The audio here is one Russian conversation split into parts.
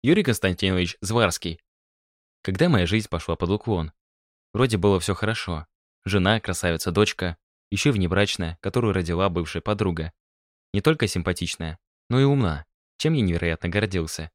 Юрий Константинович Зварский. Когда моя жизнь пошла под уклон? Вроде было все хорошо. Жена, красавица, дочка, еще внебрачная, которую родила бывшая подруга. Не только симпатичная, но и умна, чем я невероятно гордился.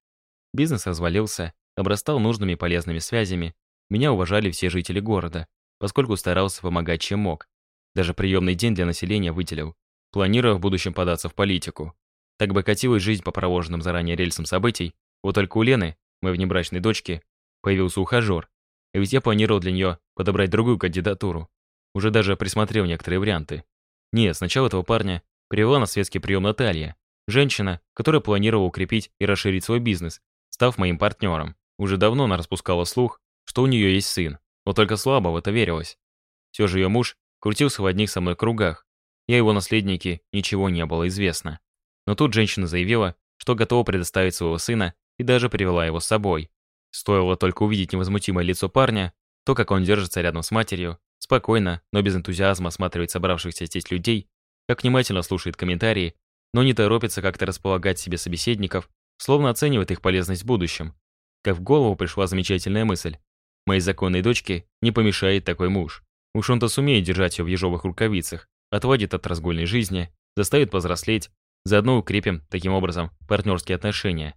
Бизнес развалился, обрастал нужными полезными связями, меня уважали все жители города, поскольку старался помогать чем мог. Даже приемный день для населения выделил, планируя в будущем податься в политику. Так бы катилась жизнь по провоженным заранее рельсам событий, вот только у Лены, моей внебрачной дочки, появился ухажер. И ведь я планировал для нее подобрать другую кандидатуру. Уже даже присмотрел некоторые варианты. Нет, сначала этого парня привела на светский прием Наталья, женщина, которая планировала укрепить и расширить свой бизнес, став моим партнером. Уже давно она распускала слух, что у нее есть сын, но только слабо в это верилось. Все же ее муж крутился в одних со мной кругах, и о его наследнике ничего не было известно. Но тут женщина заявила, что готова предоставить своего сына и даже привела его с собой. Стоило только увидеть невозмутимое лицо парня, то, как он держится рядом с матерью, спокойно, но без энтузиазма осматривает собравшихся здесь людей, как внимательно слушает комментарии, но не торопится как-то располагать себе собеседников, словно оценивает их полезность в будущем. Как в голову пришла замечательная мысль. Моей законной дочке не помешает такой муж. Уж он-то сумеет держать ее в ежовых рукавицах, отводит от разгульной жизни, заставит повзрослеть, заодно укрепим, таким образом, партнерские отношения.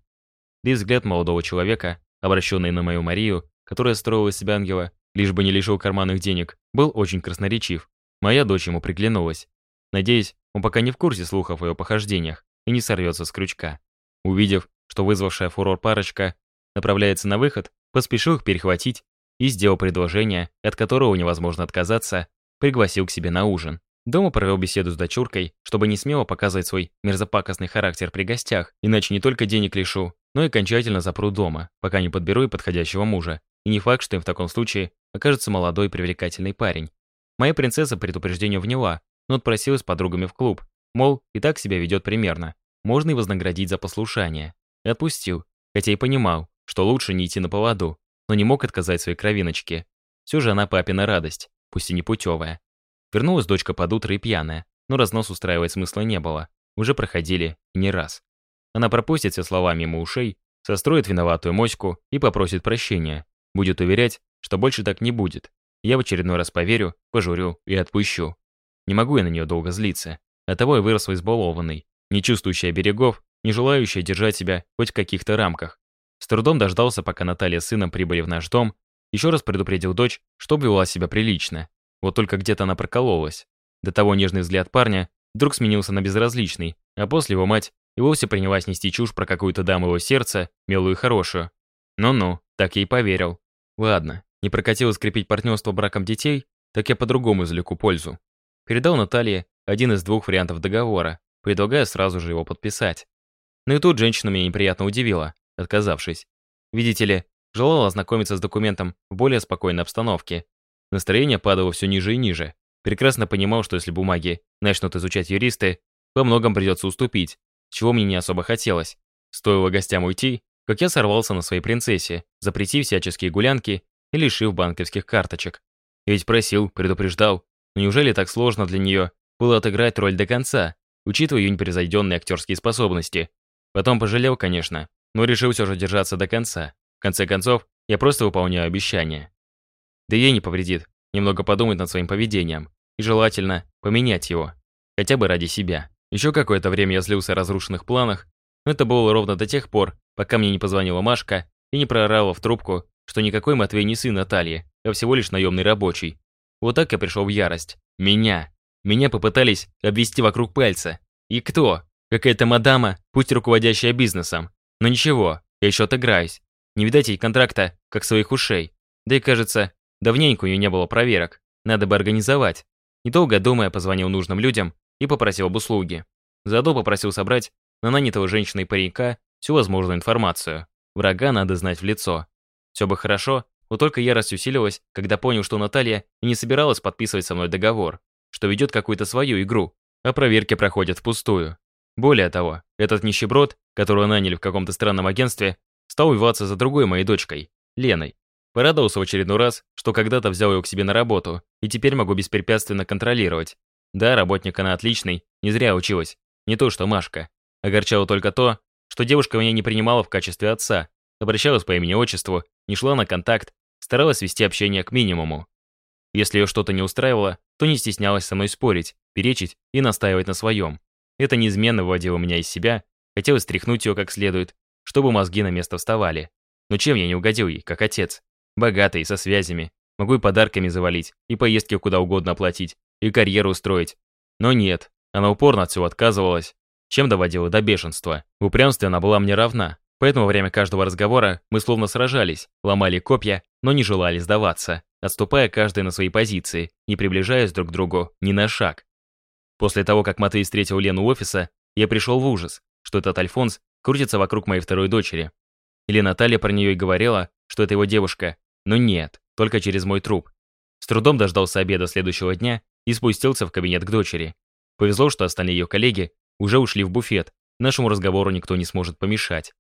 Да и взгляд молодого человека, обращенный на мою Марию, которая строила себя ангела, лишь бы не лишил карманных денег, был очень красноречив. Моя дочь ему приглянулась. Надеюсь, он пока не в курсе слухов о ее похождениях и не сорвется с крючка. Увидев, что вызвавшая фурор парочка направляется на выход, поспешил их перехватить и сделал предложение, от которого невозможно отказаться, пригласил к себе на ужин. Дома провел беседу с дочуркой, чтобы не смело показывать свой мерзопакостный характер при гостях, иначе не только денег лишу, но и окончательно запру дома, пока не подберу и подходящего мужа. И не факт, что им в таком случае окажется молодой привлекательный парень. Моя принцесса предупреждению вняла, но отпросилась с подругами в клуб. Мол, и так себя ведет примерно. Можно и вознаградить за послушание. И отпустил, хотя и понимал, что лучше не идти на поводу, но не мог отказать своей кровиночке. Все же она папина радость, пусть и не путевая. Вернулась дочка под утро и пьяная, но разнос устраивать смысла не было. Уже проходили не раз. Она пропустит все слова мимо ушей, состроит виноватую моську и попросит прощения. Будет уверять, что больше так не будет. Я в очередной раз поверю, пожурю и отпущу. Не могу я на нее долго злиться. Оттого я выросла избалованной, не чувствующая берегов, не желающая держать себя хоть в каких-то рамках. С трудом дождался, пока Наталья с сыном прибыли в наш дом, еще раз предупредил дочь, чтобы вела себя прилично. Вот только где-то она прокололась. До того нежный взгляд парня вдруг сменился на безразличный, а после его мать и вовсе принялась нести чушь про какую-то даму его сердца, милую и хорошую. Ну-ну, так ей поверил. Ладно, не прокатило скрепить партнерство браком детей, так я по-другому извлеку пользу. Передал Наталье один из двух вариантов договора, предлагая сразу же его подписать. Но и тут женщина меня неприятно удивила, отказавшись. Видите ли, желала ознакомиться с документом в более спокойной обстановке. Настроение падало все ниже и ниже. Прекрасно понимал, что если бумаги начнут изучать юристы, во многом придется уступить, чего мне не особо хотелось. Стоило гостям уйти, как я сорвался на своей принцессе, запретив всяческие гулянки и лишив банковских карточек. Я ведь просил, предупреждал, но неужели так сложно для нее было отыграть роль до конца, учитывая ее непревзойденные актерские способности? Потом пожалел, конечно, но решил все же держаться до конца. В конце концов, я просто выполняю обещание. Да ей не повредит немного подумать над своим поведением и желательно поменять его, хотя бы ради себя. Еще какое-то время я злился о разрушенных планах, но это было ровно до тех пор, пока мне не позвонила Машка и не прорала в трубку, что никакой Матвей не сын Натальи, а всего лишь наемный рабочий. Вот так я пришел в ярость. Меня. Меня попытались обвести вокруг пальца. И кто? Какая-то мадама, пусть руководящая бизнесом. Но ничего, я еще отыграюсь. Не видать ей контракта, как своих ушей. Да и кажется, давненько у нее не было проверок. Надо бы организовать. Недолго думая, позвонил нужным людям и попросил об услуге. Заодно попросил собрать на нанятого женщиной паренька всю возможную информацию. Врага надо знать в лицо. Все бы хорошо, но только ярость усилилась, когда понял, что Наталья не собиралась подписывать со мной договор, что ведет какую-то свою игру, а проверки проходят впустую. Более того, этот нищеброд, которого наняли в каком-то странном агентстве, стал увиваться за другой моей дочкой, Леной. Порадовался в очередной раз, что когда-то взял ее к себе на работу, и теперь могу беспрепятственно контролировать, да, работник она отличный, не зря училась. Не то что Машка. Огорчало только то, что девушка меня не принимала в качестве отца, обращалась по имени-отчеству, не шла на контакт, старалась вести общение к минимуму. Если ее что-то не устраивало, то не стеснялась со мной спорить, перечить и настаивать на своем. Это неизменно выводило меня из себя, хотелось стряхнуть ее как следует, чтобы мозги на место вставали. Но чем я не угодил ей, как отец? Богатый, со связями, Могу и подарками завалить, и поездки куда угодно оплатить, и карьеру устроить. Но нет, она упорно от всего отказывалась, чем доводила до бешенства. В упрямстве она была мне равна, поэтому во время каждого разговора мы словно сражались, ломали копья, но не желали сдаваться, отступая каждый на свои позиции, не приближаясь друг к другу ни на шаг. После того, как Матвей встретил Лену у офиса, я пришел в ужас, что этот Альфонс крутится вокруг моей второй дочери. Или Наталья про нее и говорила, что это его девушка, но нет только через мой труп. С трудом дождался обеда следующего дня и спустился в кабинет к дочери. Повезло, что остальные ее коллеги уже ушли в буфет, нашему разговору никто не сможет помешать.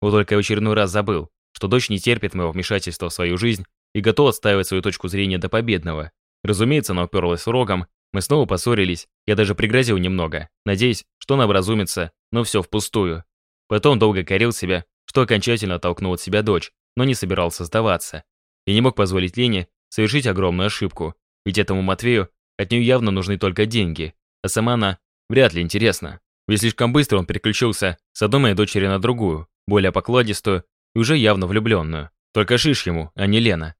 Вот только в очередной раз забыл, что дочь не терпит моего вмешательства в свою жизнь и готова отстаивать свою точку зрения до победного. Разумеется, она уперлась уроком, мы снова поссорились, я даже пригрозил немного, надеясь, что она образумится, но все впустую. Потом долго корил себя, что окончательно оттолкнул от себя дочь, но не собирался сдаваться. И не мог позволить Лене совершить огромную ошибку, ведь этому Матвею от нее явно нужны только деньги, а сама она вряд ли интересна. Ведь слишком быстро он переключился с одной моей дочери на другую, более покладистую и уже явно влюбленную. Только шиш ему, а не Лена.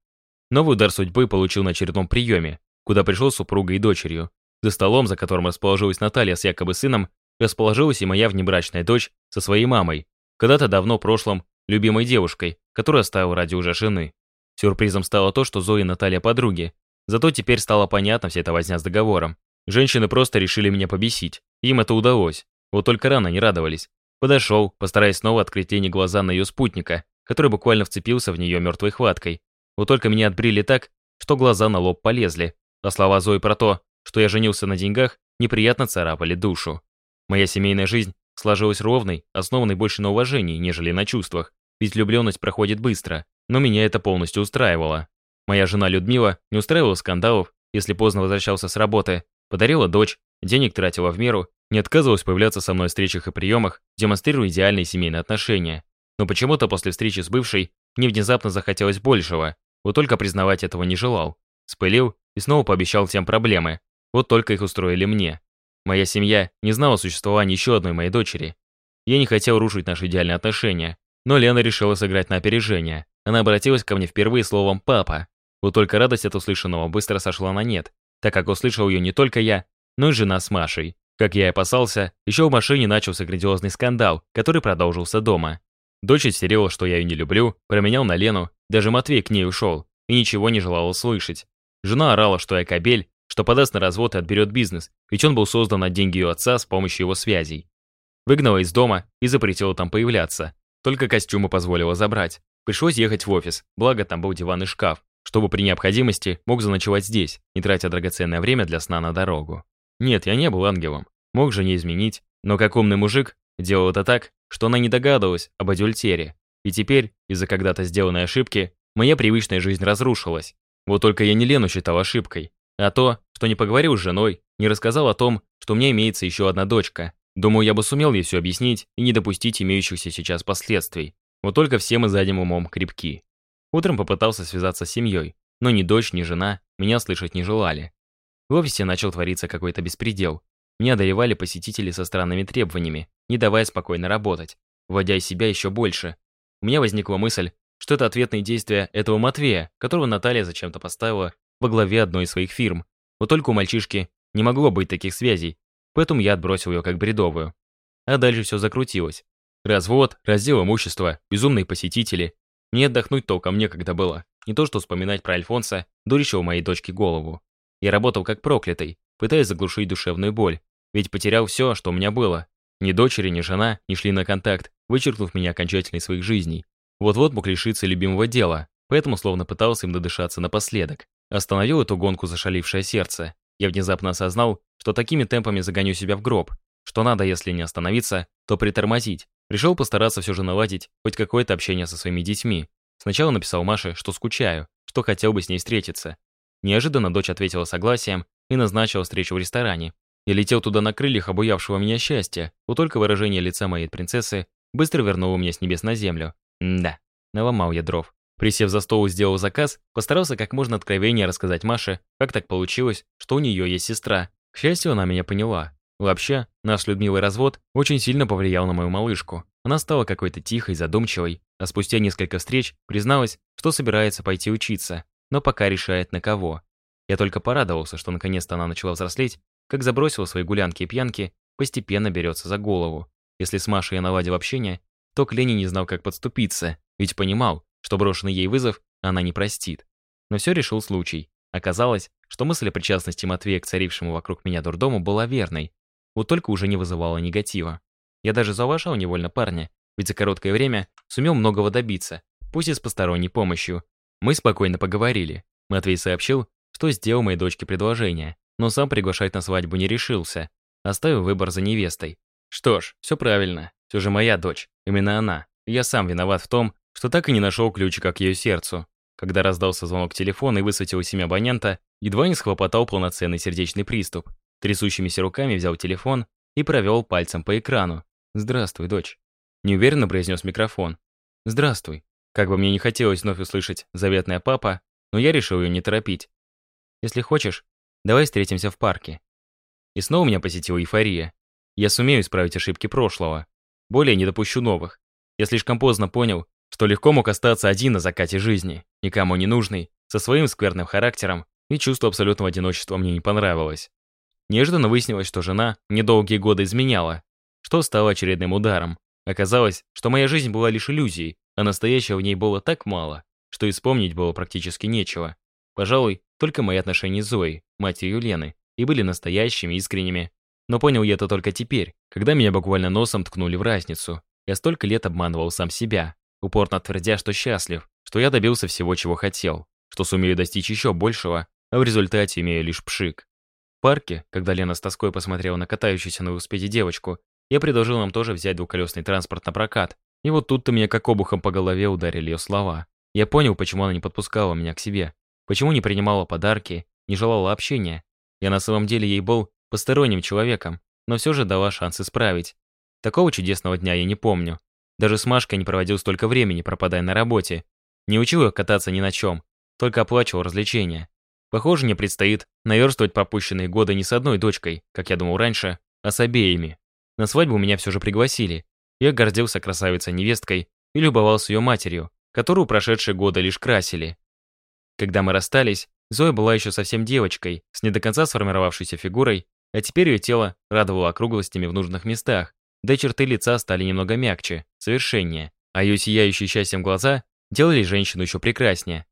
Новый удар судьбы получил на очередном приеме, куда пришел супруга и дочерью. За столом, за которым расположилась Наталья с якобы сыном, расположилась и моя внебрачная дочь со своей мамой, когда-то давно прошлом любимой девушкой, которую оставил ради уже жены. Сюрпризом стало то, что Зоя и Наталья подруги. Зато теперь стало понятно вся эта возня с договором. Женщины просто решили меня побесить. Им это удалось. Вот только рано не радовались. Подошел, постараясь снова открыть тени глаза на ее спутника, который буквально вцепился в нее мертвой хваткой. Вот только меня отбрили так, что глаза на лоб полезли, а слова Зои про то, что я женился на деньгах, неприятно царапали душу. Моя семейная жизнь сложилась ровной, основанной больше на уважении, нежели на чувствах, ведь влюбленность проходит быстро но меня это полностью устраивало. Моя жена Людмила не устраивала скандалов, если поздно возвращался с работы, подарила дочь, денег тратила в меру, не отказывалась появляться со мной в встречах и приемах, демонстрируя идеальные семейные отношения. Но почему-то после встречи с бывшей мне внезапно захотелось большего, вот только признавать этого не желал. Спылил и снова пообещал всем проблемы. Вот только их устроили мне. Моя семья не знала существования еще одной моей дочери. Я не хотел рушить наши идеальные отношения, но Лена решила сыграть на опережение. Она обратилась ко мне впервые словом «папа». Вот только радость от услышанного быстро сошла на нет, так как услышал ее не только я, но и жена с Машей. Как я и опасался, еще в машине начался грандиозный скандал, который продолжился дома. Дочь истерила, что я ее не люблю, променял на Лену, даже Матвей к ней ушел и ничего не желал услышать. Жена орала, что я кобель, что подаст на развод и отберет бизнес, ведь он был создан на деньги ее отца с помощью его связей. Выгнала из дома и запретила там появляться, только костюмы позволила забрать. Пришлось ехать в офис, благо там был диван и шкаф, чтобы при необходимости мог заночевать здесь, не тратя драгоценное время для сна на дорогу. Нет, я не был ангелом, мог же не изменить, но как умный мужик делал это так, что она не догадывалась об адюльтере. И теперь, из-за когда-то сделанной ошибки, моя привычная жизнь разрушилась. Вот только я не Лену считал ошибкой, а то, что не поговорил с женой, не рассказал о том, что у меня имеется еще одна дочка. Думаю, я бы сумел ей все объяснить и не допустить имеющихся сейчас последствий. Вот только все мы задним умом крепки. Утром попытался связаться с семьей, но ни дочь, ни жена меня слышать не желали. В офисе начал твориться какой-то беспредел. Меня одолевали посетители со странными требованиями, не давая спокойно работать, вводя из себя еще больше. У меня возникла мысль, что это ответные действия этого Матвея, которого Наталья зачем-то поставила во главе одной из своих фирм. Вот только у мальчишки не могло быть таких связей, поэтому я отбросил ее как бредовую. А дальше все закрутилось. Развод, раздел имущества, безумные посетители. Мне отдохнуть толком некогда было. Не то что вспоминать про Альфонса, дурищего моей дочке голову. Я работал как проклятый, пытаясь заглушить душевную боль. Ведь потерял все, что у меня было. Ни дочери, ни жена не шли на контакт, вычеркнув меня окончательно из своих жизней. Вот-вот мог лишиться любимого дела, поэтому словно пытался им додышаться напоследок. Остановил эту гонку зашалившее сердце. Я внезапно осознал, что такими темпами загоню себя в гроб, что надо, если не остановиться, то притормозить, Решил постараться все же наладить хоть какое-то общение со своими детьми. Сначала написал Маше, что скучаю, что хотел бы с ней встретиться. Неожиданно дочь ответила согласием и назначила встречу в ресторане. Я летел туда на крыльях обуявшего меня счастья, вот только выражение лица моей принцессы быстро вернуло меня с небес на землю. М да, наломал я дров. Присев за стол и сделал заказ, постарался как можно откровеннее рассказать Маше, как так получилось, что у нее есть сестра. К счастью, она меня поняла. Вообще, наш Людмилой развод очень сильно повлиял на мою малышку. Она стала какой-то тихой, задумчивой, а спустя несколько встреч призналась, что собирается пойти учиться, но пока решает на кого. Я только порадовался, что наконец-то она начала взрослеть, как забросила свои гулянки и пьянки, постепенно берется за голову. Если с Машей я наладил общение, то к Лене не знал, как подступиться, ведь понимал, что брошенный ей вызов она не простит. Но все решил случай. Оказалось, что мысль о причастности Матвея к царившему вокруг меня дурдому была верной. Вот только уже не вызывало негатива. Я даже завышал невольно парня, ведь за короткое время сумел многого добиться, пусть и с посторонней помощью. Мы спокойно поговорили. Матвей сообщил, что сделал моей дочке предложение, но сам приглашать на свадьбу не решился, оставил выбор за невестой. Что ж, все правильно, все же моя дочь, именно она. Я сам виноват в том, что так и не нашел ключика к ее сердцу. Когда раздался звонок телефона и высветилось имя абонента, едва не схлопотал полноценный сердечный приступ. Трясущимися руками взял телефон и провел пальцем по экрану. «Здравствуй, дочь», — неуверенно произнес микрофон. «Здравствуй». Как бы мне не хотелось вновь услышать «заветная папа», но я решил ее не торопить. «Если хочешь, давай встретимся в парке». И снова меня посетила эйфория. Я сумею исправить ошибки прошлого. Более не допущу новых. Я слишком поздно понял, что легко мог остаться один на закате жизни, никому не нужный, со своим скверным характером, и чувство абсолютного одиночества мне не понравилось. Неожиданно выяснилось, что жена недолгие годы изменяла, что стало очередным ударом. Оказалось, что моя жизнь была лишь иллюзией, а настоящего в ней было так мало, что и вспомнить было практически нечего. Пожалуй, только мои отношения с Зоей, матерью Лены, и были настоящими, искренними. Но понял я это только теперь, когда меня буквально носом ткнули в разницу. Я столько лет обманывал сам себя, упорно твердя, что счастлив, что я добился всего, чего хотел, что сумею достичь еще большего, а в результате имею лишь пшик парке, когда Лена с тоской посмотрела на катающуюся на велосипеде девочку, я предложил нам тоже взять двухколесный транспорт на прокат. И вот тут-то меня как обухом по голове ударили ее слова. Я понял, почему она не подпускала меня к себе, почему не принимала подарки, не желала общения. Я на самом деле ей был посторонним человеком, но все же дала шанс исправить. Такого чудесного дня я не помню. Даже с Машкой не проводил столько времени, пропадая на работе. Не учил их кататься ни на чем, только оплачивал развлечения. Похоже, мне предстоит наверстывать пропущенные годы не с одной дочкой, как я думал раньше, а с обеими. На свадьбу меня все же пригласили. Я гордился красавицей-невесткой и любовался ее матерью, которую прошедшие годы лишь красили. Когда мы расстались, Зоя была еще совсем девочкой, с не до конца сформировавшейся фигурой, а теперь ее тело радовало округлостями в нужных местах, да черты лица стали немного мягче, совершеннее, а ее сияющие счастьем глаза делали женщину еще прекраснее.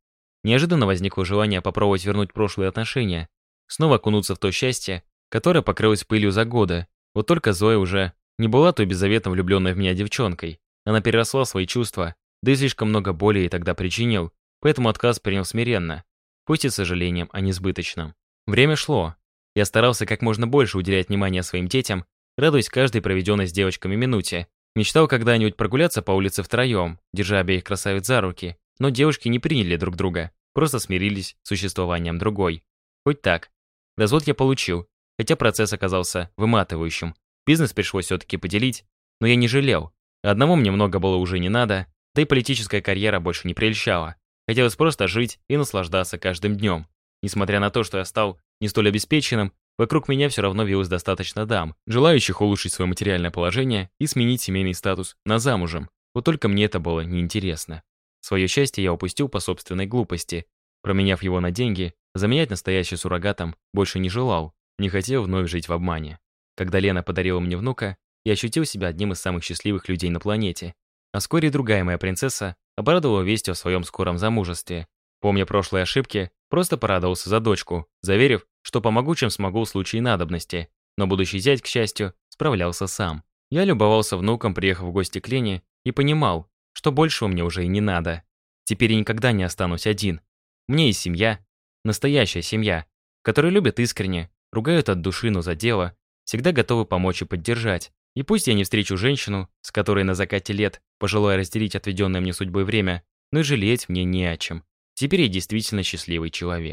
Неожиданно возникло желание попробовать вернуть прошлые отношения, снова окунуться в то счастье, которое покрылось пылью за годы. Вот только Зоя уже не была той беззаветно влюбленной в меня девчонкой. Она переросла свои чувства, да и слишком много боли ей тогда причинил, поэтому отказ принял смиренно, пусть и с сожалением а не несбыточном. Время шло. Я старался как можно больше уделять внимание своим детям, радуясь каждой проведенной с девочками минуте. Мечтал когда-нибудь прогуляться по улице втроем, держа обеих красавиц за руки, но девушки не приняли друг друга, просто смирились с существованием другой. Хоть так. Развод я получил, хотя процесс оказался выматывающим. Бизнес пришлось все-таки поделить, но я не жалел. Одному мне много было уже не надо, да и политическая карьера больше не прельщала. Хотелось просто жить и наслаждаться каждым днем. Несмотря на то, что я стал не столь обеспеченным, вокруг меня все равно вилось достаточно дам, желающих улучшить свое материальное положение и сменить семейный статус на замужем. Вот только мне это было неинтересно. Свое счастье я упустил по собственной глупости. Променяв его на деньги, заменять настоящий суррогатом больше не желал, не хотел вновь жить в обмане. Когда Лена подарила мне внука, я ощутил себя одним из самых счастливых людей на планете. А вскоре другая моя принцесса обрадовала весть о своем скором замужестве. Помня прошлые ошибки, просто порадовался за дочку, заверив, что помогу, чем смогу в случае надобности. Но будущий зять, к счастью, справлялся сам. Я любовался внуком, приехав в гости к Лене, и понимал, что большего мне уже и не надо. Теперь я никогда не останусь один. Мне есть семья, настоящая семья, которая любит искренне, ругают от души, но за дело, всегда готовы помочь и поддержать. И пусть я не встречу женщину, с которой на закате лет пожелаю разделить отведенное мне судьбой время, но и жалеть мне не о чем. Теперь я действительно счастливый человек.